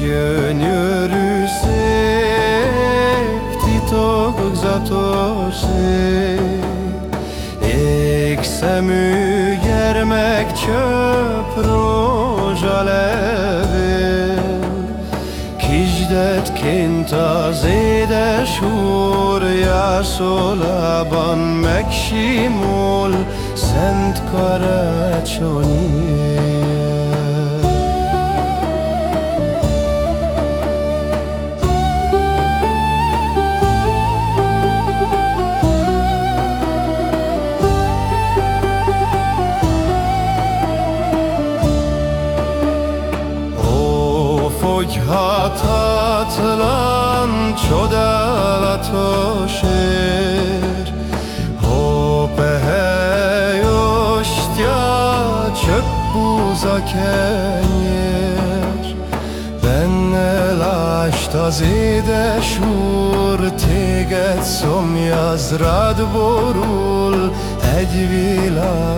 Gyönyörű szép, titokzatos szép Égszemű gyermek csöp rózsalevél Kisdetként az édes úr jászolában megsimul Szent karácsonyi hogy hatatlan, csodálatos ér. Ó, pehely ostya, csak búza kenyér. Benne lást az édes úr, téged szomjaz, rád borul, egy világgal ér.